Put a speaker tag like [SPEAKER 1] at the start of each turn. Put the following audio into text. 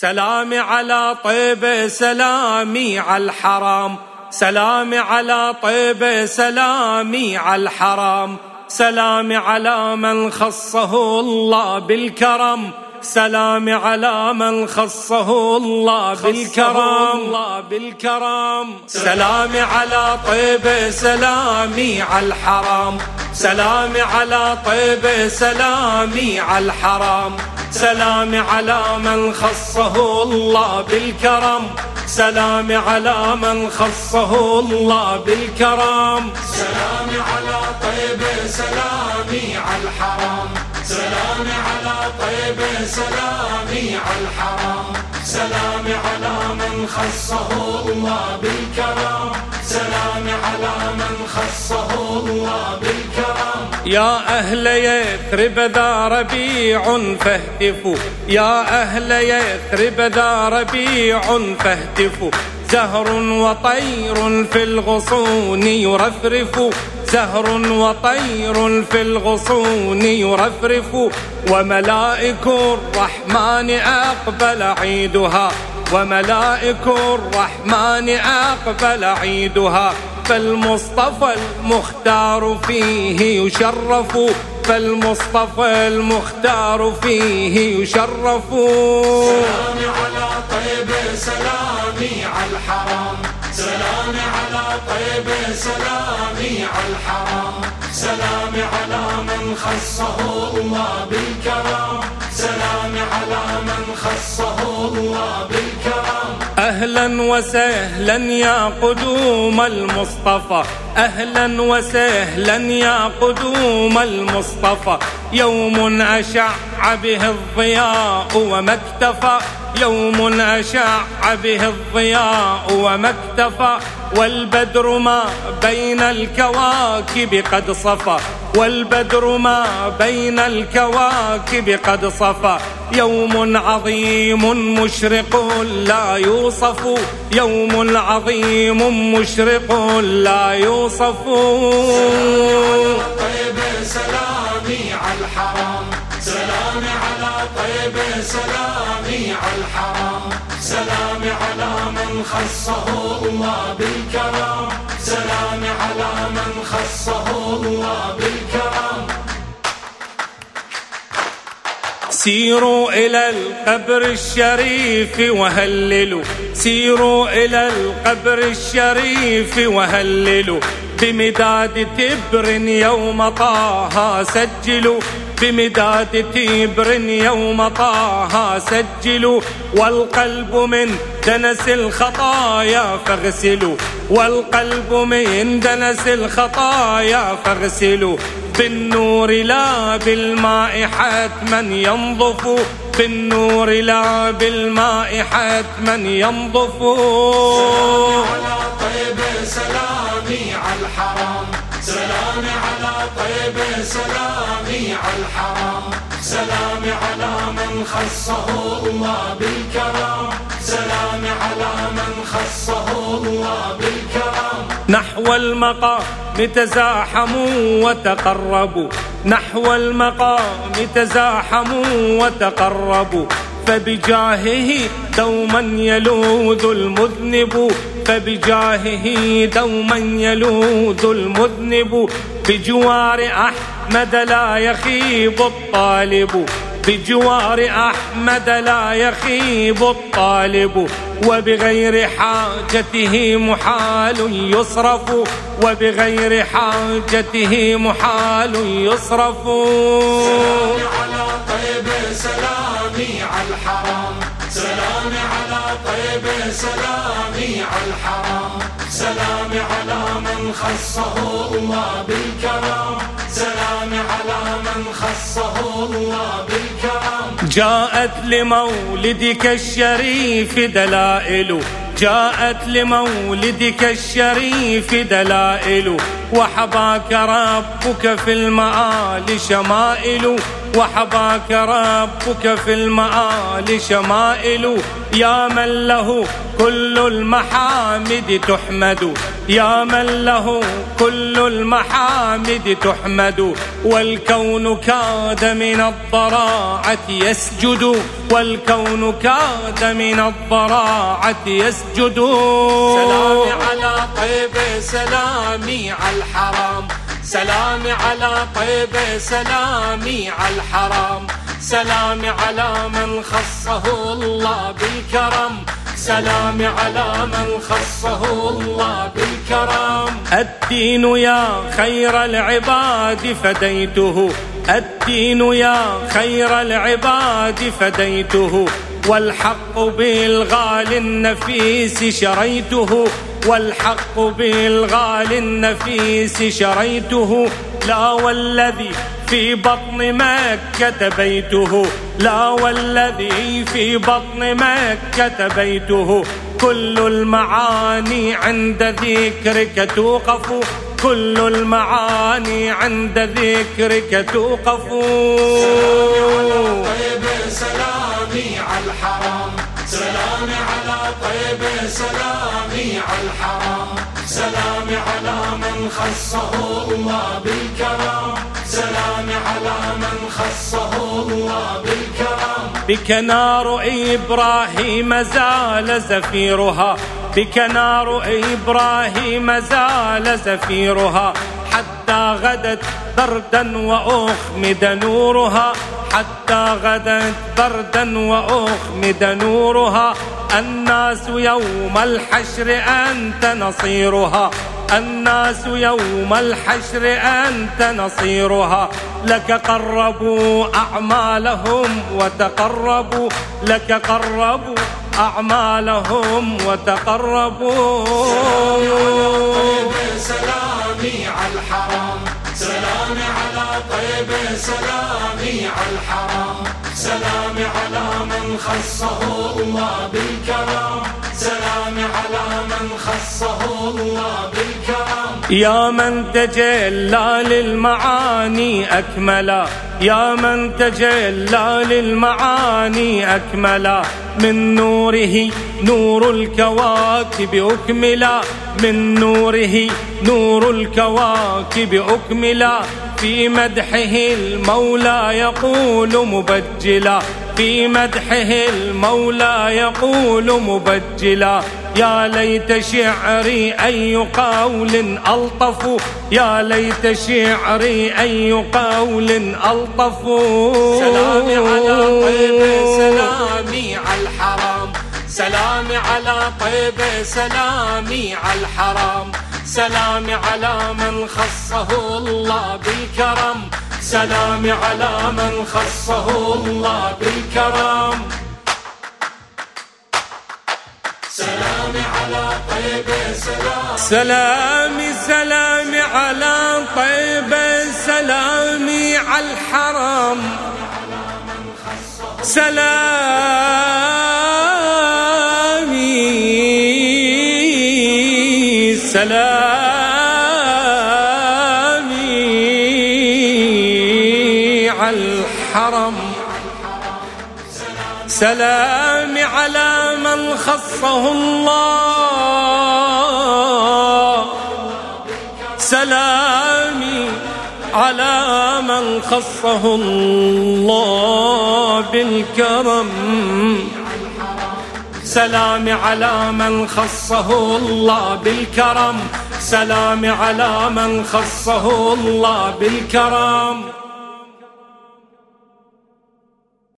[SPEAKER 1] سلامي على طيبة سلامي على الحرام سلامي على طيبة سلامي على الحرام سلامي على من خصه الله بالكرم سلامي على من خصه الله بالكرم الله بالكرم سلامي على طيبة سلامي على الحرام سلامي على طيبة سلامي على الحرام سلامي على من خصه الله بالكرم. سلامي على من خصه الله بالكرم.
[SPEAKER 2] سلامي على طيبة سلامي على الحرام. سلامي على طيبة سلامي على الحرام. سلامي على من خصه الله بالكرم. سلامي على من خصه الله بالكرم.
[SPEAKER 1] يا أهل يثرب ذا ربيع فاهتفوا. يا أهل يثرب ذا ربيع فاهتفوا. زهر وطير في الغصون يرفرف زهر وطير في الغصون يرفرف وملائك الرحمن أقبل عيدها. وملائك الرحمن أقبل عيدها. فالمصطفى المختار فيه يشرف. فالمصطفى المختار فيه يشرف.
[SPEAKER 2] سلامي على طيب سلامي على الحرام. سلامي على طيب سلامي على الحرام. سلامي على من خصه الله بالكرم سلامي على من خصه الله بالكرم
[SPEAKER 1] أهلا وسهلا يا قدوم المصطفى. أهلا وسهلا يا قدوم المصطفى. يوم أشع به الضياء وما اكتفى. يوم أشع به الضياء وما اكتفى. والبدر ما بين الكواكب قد صفى. والبدر ما بين الكواكب قد صفى. يوم عظيم مشرق لا يوصف. يوم عظيم مشرق لا يوصف.
[SPEAKER 2] الحرام. سلامي على طيب سلامي على الحرام. سلامي على من خصه الله بالكرم سلامي على من خصه الله بالكرم
[SPEAKER 1] سيروا إلى القبر الشريف وهللوا. سيروا إلى القبر الشريف وهللوا. بمداد تبر يوم طه سجلوا. بمداد تبر يوم طه سجلوا. والقلب من دنس الخطايا فاغسلوا. والقلب من دنس الخطايا فاغسلوا. بالنور لا بالماء حتما ينظف. بالنور لا بالماء حتما ينظف.
[SPEAKER 2] سلامي على طيب سلامي على الحرام. سلامي على طيب سلامي على الحرام. سلامي على من خصه الله بالكرم سلامي على من خصه الله بالكرم
[SPEAKER 1] نحو المقام تزاحموا وتقربوا. نحو المقام تزاحموا وتقربوا. فبجاهه دوما يلوذ المذنب. فبجاهه دوما يلوذ المذنب. بجوار أحمد لا يخيب الطالب. بجوار أحمد لا يخيب الطالب وبغير حاجته محال يصرف وبغير حاجته محال يصرف.
[SPEAKER 2] سلامي على طيب سلامي على الحرام سلامي على طيب سلامي على الحرام. سلامي على من خصه الله بالكرم سلامي على من خصه الله بالكرم
[SPEAKER 1] جاءت لمولدك الشريف دلائل جاءت لمولدك الشريف دلائل وحباك ربك في المآل شمائل وحباك ربك في المآل شمائل يا من له كل المحامد تحمد يا من له كل المحامد تحمد والكون كاد من الضراعة يسجد والكون كاد من الضراعة يسجد.
[SPEAKER 2] سلامي على طيب سلامي على الحرام. سلامي على طيب سلامي على الحرام. سلامي على من خصه الله بالكرم. سلامي على من خصه الله بالكرم.
[SPEAKER 1] الدين يا خير العباد فديته. الدين يا خير العباد فديته والحق بالغالي النفيس شريته والحق بالغالي النفيس شريته. لا والذي في بطن مكة بيته لا والذي في بطن مكة بيته. كل المعاني عند ذكرك توقف كل المعاني عند ذكرك توقف.
[SPEAKER 2] طيب سلامي على الحرام سلامي على طيب سلامي على الحرام سلامي على من خصه الله بالكرم سلامي على من خصه الله بالكرم
[SPEAKER 1] بك نار إبراهيم زال زفيرها. بك نار إبراهيم زال زفيرها حتى غدت بردا وأخمد نورها حتى غدت بردا وأخمد نورها الناس يوم الحشر أنت نصيرها الناس يوم الحشر أنت نصيرها لك قربوا أعمالهم وتقربوا لك قربوا أعمالهم وتقربوا.
[SPEAKER 2] سلامي على الحرام سلامي على طيب سلامي على الحرام سلامي على من خصه الله بالكرم سلامي على من خصه الله بالكرم
[SPEAKER 1] يا من تجلى للمعاني أكملا. يا من تجلى للمعاني أكملا. من نوره نور الكواكب أكملا. من نوره نور الكواكب أكملا. في مدحه المولى يقول مبجلا. في مدحه المولى يقول مبجلا. يا ليت شعري أي قول ألطف. يا ليت شعري أي قول ألطف.
[SPEAKER 2] سلامي على طيب سلامي على الحرام. سلامي على طيب سلامي على الحرام. سلامي على من خصه الله بالكرم. سلامي على من خصه الله بالكرم. على طيب سلام
[SPEAKER 1] سلامي سلامي على طيب سلامي على الحرم سلامي سلامي على الحرم سلامي على من خصه الله. سلامي على من خصه الله بالكرم. سلامي على من خصه الله بالكرم. سلامي على من خصه الله بالكرم.